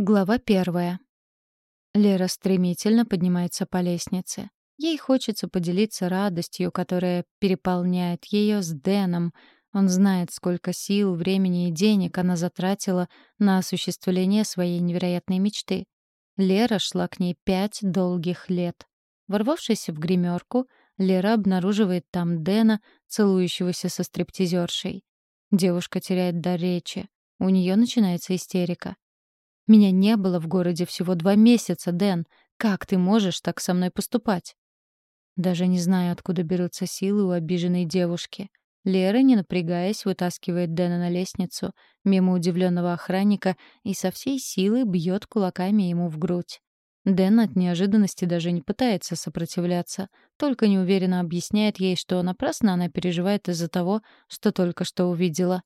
Глава первая. Лера стремительно поднимается по лестнице. Ей хочется поделиться радостью, которая переполняет ее с Дэном. Он знает, сколько сил, времени и денег она затратила на осуществление своей невероятной мечты. Лера шла к ней пять долгих лет. Ворвавшись в гримерку, Лера обнаруживает там Дэна, целующегося со стриптизершей. Девушка теряет дар речи. У нее начинается истерика. Меня не было в городе всего два месяца, Дэн. Как ты можешь так со мной поступать?» Даже не знаю, откуда берутся силы у обиженной девушки. Лера, не напрягаясь, вытаскивает Дэна на лестницу, мимо удивленного охранника, и со всей силы бьет кулаками ему в грудь. Дэн от неожиданности даже не пытается сопротивляться, только неуверенно объясняет ей, что напрасно она переживает из-за того, что только что увидела.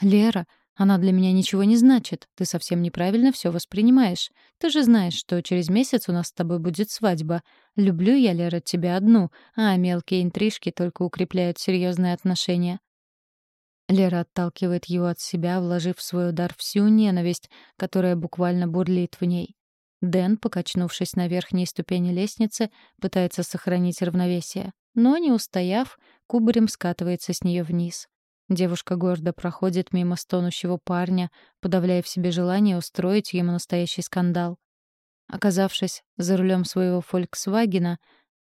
«Лера, она для меня ничего не значит. Ты совсем неправильно все воспринимаешь. Ты же знаешь, что через месяц у нас с тобой будет свадьба. Люблю я, Лера, тебя одну, а мелкие интрижки только укрепляют серьезные отношения. Лера отталкивает его от себя, вложив в свой удар всю ненависть, которая буквально бурлит в ней. Дэн, покачнувшись на верхней ступени лестницы, пытается сохранить равновесие, но, не устояв, кубарем скатывается с нее вниз. Девушка гордо проходит мимо стонущего парня, подавляя в себе желание устроить ему настоящий скандал. Оказавшись за рулем своего «Фольксвагена»,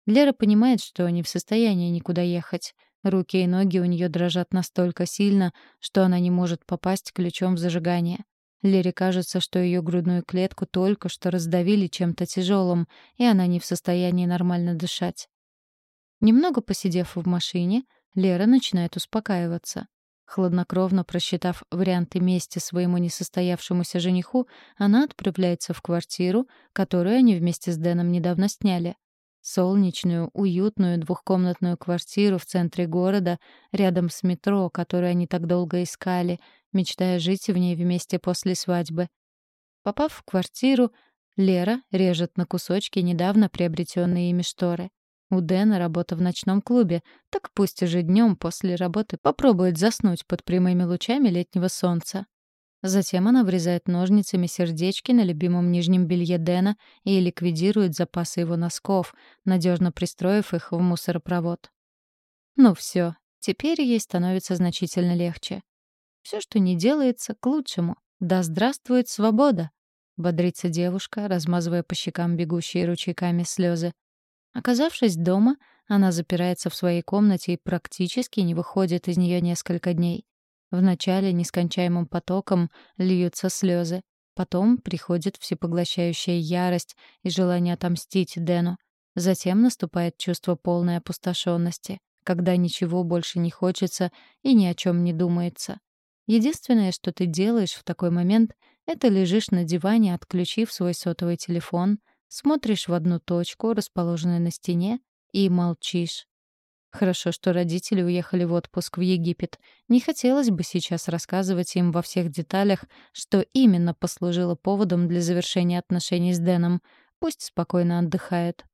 Лера понимает, что не в состоянии никуда ехать. Руки и ноги у нее дрожат настолько сильно, что она не может попасть ключом в зажигание. Лере кажется, что ее грудную клетку только что раздавили чем-то тяжелым, и она не в состоянии нормально дышать. Немного посидев в машине, Лера начинает успокаиваться. Хладнокровно просчитав варианты мести своему несостоявшемуся жениху, она отправляется в квартиру, которую они вместе с Дэном недавно сняли. Солнечную, уютную двухкомнатную квартиру в центре города, рядом с метро, которую они так долго искали, мечтая жить в ней вместе после свадьбы. Попав в квартиру, Лера режет на кусочки недавно приобретенные ими шторы. У Дэна работа в ночном клубе, так пусть уже днем после работы попробует заснуть под прямыми лучами летнего солнца. Затем она врезает ножницами сердечки на любимом нижнем белье Дэна и ликвидирует запасы его носков, надежно пристроив их в мусоропровод. Ну все, теперь ей становится значительно легче. Все, что не делается, к лучшему. Да здравствует свобода! Бодрится девушка, размазывая по щекам бегущие ручейками слезы. Оказавшись дома, она запирается в своей комнате и практически не выходит из нее несколько дней. Вначале нескончаемым потоком льются слезы. Потом приходит всепоглощающая ярость и желание отомстить Дэну. Затем наступает чувство полной опустошенности, когда ничего больше не хочется и ни о чем не думается. Единственное, что ты делаешь в такой момент, это лежишь на диване, отключив свой сотовый телефон, Смотришь в одну точку, расположенную на стене, и молчишь. Хорошо, что родители уехали в отпуск в Египет. Не хотелось бы сейчас рассказывать им во всех деталях, что именно послужило поводом для завершения отношений с Дэном. Пусть спокойно отдыхает.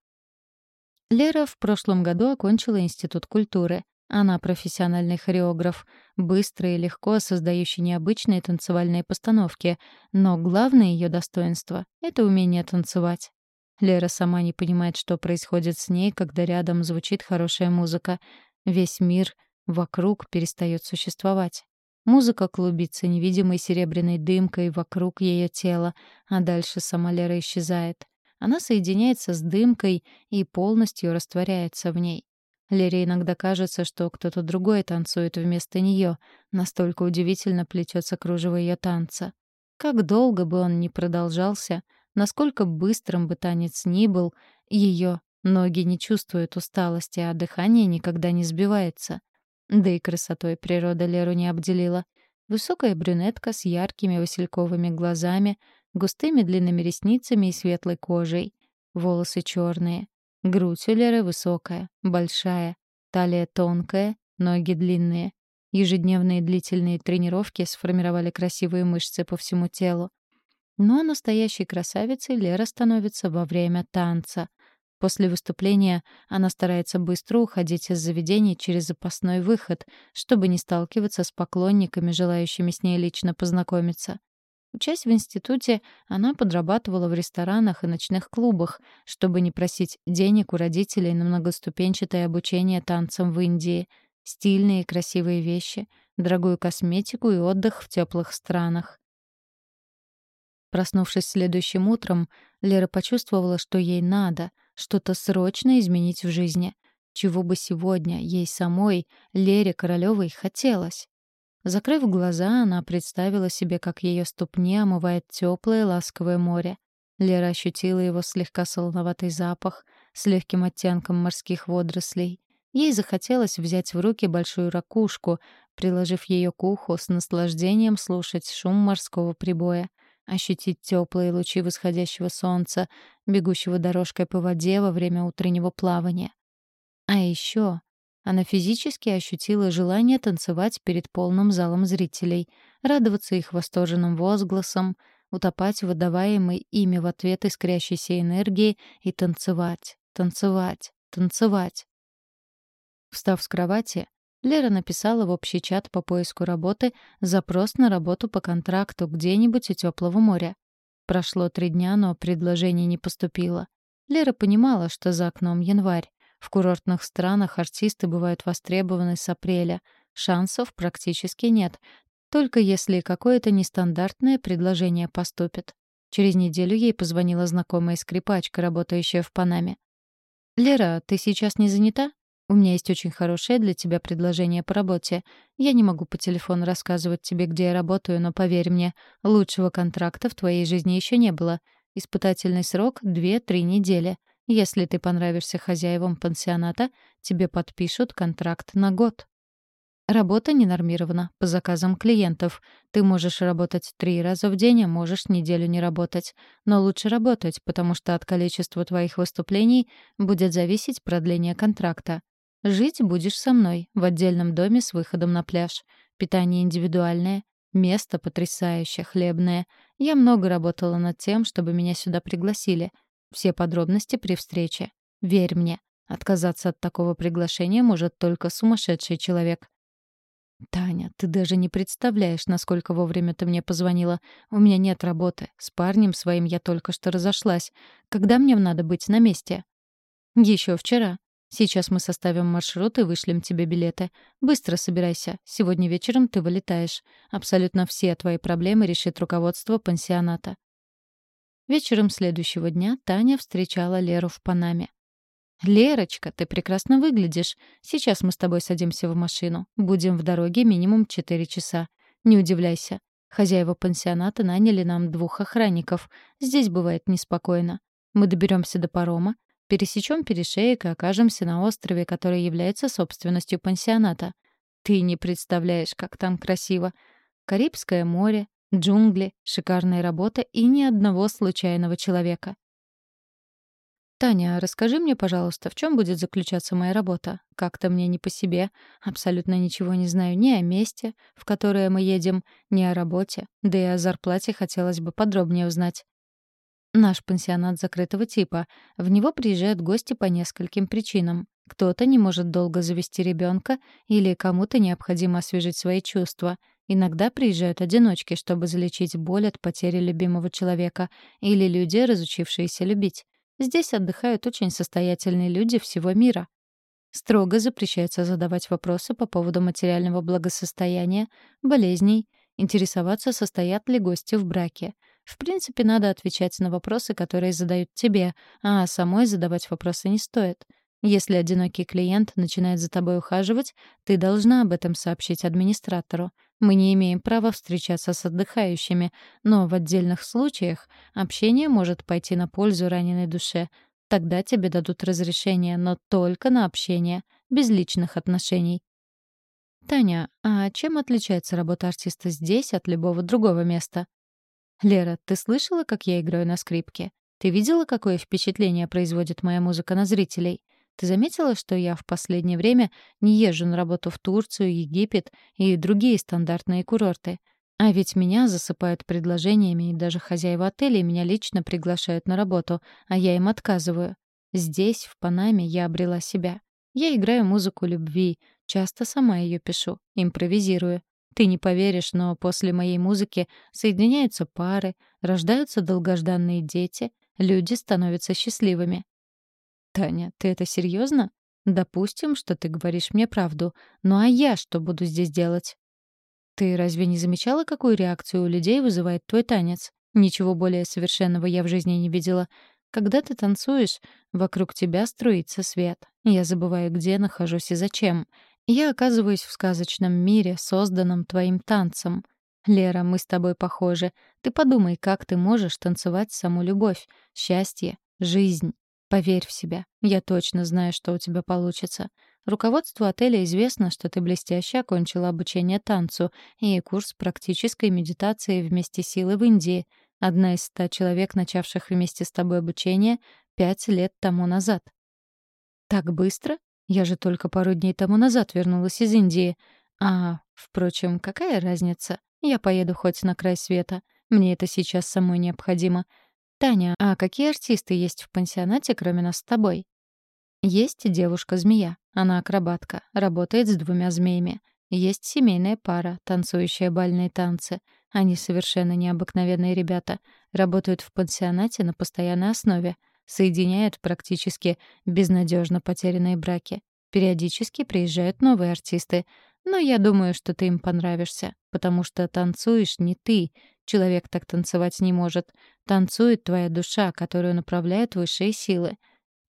Лера в прошлом году окончила Институт культуры. Она профессиональный хореограф, быстро и легко создающий необычные танцевальные постановки, но главное ее достоинство — это умение танцевать. Лера сама не понимает, что происходит с ней, когда рядом звучит хорошая музыка. Весь мир вокруг перестает существовать. Музыка клубится невидимой серебряной дымкой вокруг ее тела, а дальше сама Лера исчезает. Она соединяется с дымкой и полностью растворяется в ней. Лере иногда кажется, что кто-то другой танцует вместо нее, настолько удивительно плетется кружево ее танца. Как долго бы он ни продолжался, Насколько быстрым бы танец ни был, ее ноги не чувствуют усталости, а дыхание никогда не сбивается. Да и красотой природа Леру не обделила. Высокая брюнетка с яркими васильковыми глазами, густыми длинными ресницами и светлой кожей. Волосы черные. Грудь у Леры высокая, большая. Талия тонкая, ноги длинные. Ежедневные длительные тренировки сформировали красивые мышцы по всему телу. Но настоящей красавицей Лера становится во время танца. После выступления она старается быстро уходить из заведения через запасной выход, чтобы не сталкиваться с поклонниками, желающими с ней лично познакомиться. Учась в институте, она подрабатывала в ресторанах и ночных клубах, чтобы не просить денег у родителей на многоступенчатое обучение танцам в Индии, стильные и красивые вещи, дорогую косметику и отдых в теплых странах. Проснувшись следующим утром, Лера почувствовала, что ей надо что-то срочно изменить в жизни, чего бы сегодня ей самой, Лере Королёвой, хотелось. Закрыв глаза, она представила себе, как ее ступни омывает теплое ласковое море. Лера ощутила его слегка солоноватый запах с легким оттенком морских водорослей. Ей захотелось взять в руки большую ракушку, приложив ее к уху, с наслаждением слушать шум морского прибоя, ощутить теплые лучи восходящего солнца, бегущего дорожкой по воде во время утреннего плавания. А еще она физически ощутила желание танцевать перед полным залом зрителей, радоваться их восторженным возгласам, утопать в выдаваемой ими в ответ искрящейся энергии и танцевать, танцевать, танцевать. Встав с кровати, Лера написала в общий чат по поиску работы запрос на работу по контракту где-нибудь у теплого моря. Прошло три дня, но предложение не поступило. Лера понимала, что за окном январь. В курортных странах артисты бывают востребованы с апреля. Шансов практически нет. Только если какое-то нестандартное предложение поступит. Через неделю ей позвонила знакомая скрипачка, работающая в Панаме. «Лера, ты сейчас не занята? У меня есть очень хорошее для тебя предложение по работе. Я не могу по телефону рассказывать тебе, где я работаю, но поверь мне, лучшего контракта в твоей жизни еще не было. Испытательный срок — 2-3 недели. Если ты понравишься хозяевам пансионата, тебе подпишут контракт на год. Работа не нормирована, по заказам клиентов. Ты можешь работать три раза в день, а можешь неделю не работать. Но лучше работать, потому что от количества твоих выступлений будет зависеть продление контракта. Жить будешь со мной, в отдельном доме с выходом на пляж. Питание индивидуальное, место потрясающее, хлебное. Я много работала над тем, чтобы меня сюда пригласили — все подробности при встрече. Верь мне, отказаться от такого приглашения может только сумасшедший человек. «Таня, ты даже не представляешь, насколько вовремя ты мне позвонила. У меня нет работы. С парнем своим я только что разошлась. Когда мне надо быть на месте?» «Еще вчера. Сейчас мы составим маршрут и вышлем тебе билеты. Быстро собирайся. Сегодня вечером ты вылетаешь. Абсолютно все твои проблемы решит руководство пансионата. Вечером следующего дня Таня встречала Леру в Панаме. «Лерочка, ты прекрасно выглядишь. Сейчас мы с тобой садимся в машину. Будем в дороге минимум четыре часа. Не удивляйся. Хозяева пансионата наняли нам двух охранников. Здесь бывает неспокойно. Мы доберемся до парома, пересечем перешеек и окажемся на острове, который является собственностью пансионата. Ты не представляешь, как там красиво. Карибское море, Джунгли, шикарная работа и ни одного случайного человека. «Таня, расскажи мне, пожалуйста, в чем будет заключаться моя работа? Как-то мне не по себе. Абсолютно ничего не знаю ни о месте, в которое мы едем, ни о работе. Да и о зарплате хотелось бы подробнее узнать». Наш пансионат закрытого типа. В него приезжают гости по нескольким причинам. Кто-то не может долго завести ребенка или кому-то необходимо освежить свои чувства — Иногда приезжают одиночки, чтобы залечить боль от потери любимого человека, или люди, разучившиеся любить. Здесь отдыхают очень состоятельные люди всего мира. Строго запрещается задавать вопросы по поводу материального благосостояния, болезней, интересоваться, состоят ли гости в браке. В принципе, надо отвечать на вопросы, которые задают тебе, а самой задавать вопросы не стоит. Если одинокий клиент начинает за тобой ухаживать, ты должна об этом сообщить администратору. Мы не имеем права встречаться с отдыхающими, но в отдельных случаях общение может пойти на пользу раненой душе. Тогда тебе дадут разрешение, но только на общение, без личных отношений. Таня, а чем отличается работа артиста здесь от любого другого места? Лера, ты слышала, как я играю на скрипке? Ты видела, какое впечатление производит моя музыка на зрителей? Ты заметила, что я в последнее время не езжу на работу в Турцию, Египет и другие стандартные курорты? А ведь меня засыпают предложениями, и даже хозяева отелей меня лично приглашают на работу, а я им отказываю. Здесь, в Панаме, я обрела себя. Я играю музыку любви, часто сама ее пишу, импровизирую. Ты не поверишь, но после моей музыки соединяются пары, рождаются долгожданные дети, люди становятся счастливыми. Таня, ты это серьезно? Допустим, что ты говоришь мне правду. Ну а я что буду здесь делать? Ты разве не замечала, какую реакцию у людей вызывает твой танец? Ничего более совершенного я в жизни не видела. Когда ты танцуешь, вокруг тебя струится свет. Я забываю, где нахожусь и зачем. Я оказываюсь в сказочном мире, созданном твоим танцем. Лера, мы с тобой похожи. Ты подумай, как ты можешь танцевать саму любовь, счастье, жизнь. Поверь в себя. Я точно знаю, что у тебя получится. Руководству отеля известно, что ты блестяще окончила обучение танцу и курс практической медитации вместе силы в Индии — Одна из ста человек, начавших вместе с тобой обучение пять лет тому назад. Так быстро? Я же только пару дней тому назад вернулась из Индии. А, впрочем, какая разница? Я поеду хоть на край света. Мне это сейчас самой необходимо. Таня, а какие артисты есть в пансионате, кроме нас с тобой? Есть девушка-змея. Она акробатка, работает с двумя змеями. Есть семейная пара, танцующая бальные танцы. Они совершенно необыкновенные ребята, работают в пансионате на постоянной основе, соединяют практически безнадежно потерянные браки. Периодически приезжают новые артисты, но я думаю, что ты им понравишься, потому что танцуешь не ты. Человек так танцевать не может. Танцует твоя душа, которую направляют высшие силы.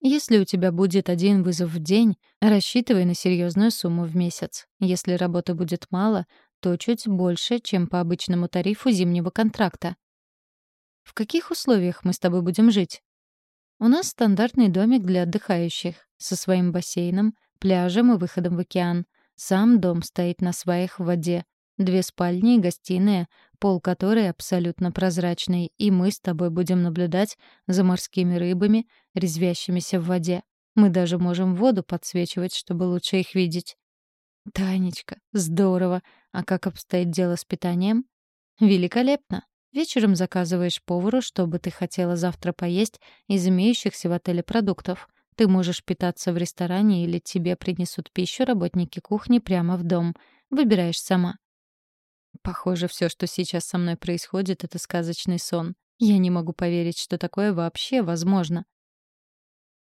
Если у тебя будет один вызов в день, рассчитывай на серьезную сумму в месяц. Если работы будет мало, то чуть больше, чем по обычному тарифу зимнего контракта. В каких условиях мы с тобой будем жить? У нас стандартный домик для отдыхающих, со своим бассейном, пляжем и выходом в океан. Сам дом стоит на сваях в воде. Две спальни и гостиная, пол которой абсолютно прозрачный, и мы с тобой будем наблюдать за морскими рыбами, резвящимися в воде. Мы даже можем воду подсвечивать, чтобы лучше их видеть. Танечка, здорово. А как обстоит дело с питанием? Великолепно. Вечером заказываешь повару, что бы ты хотела завтра поесть из имеющихся в отеле продуктов. Ты можешь питаться в ресторане или тебе принесут пищу работники кухни прямо в дом. Выбираешь сама. Похоже, все, что сейчас со мной происходит, это сказочный сон. Я не могу поверить, что такое вообще возможно.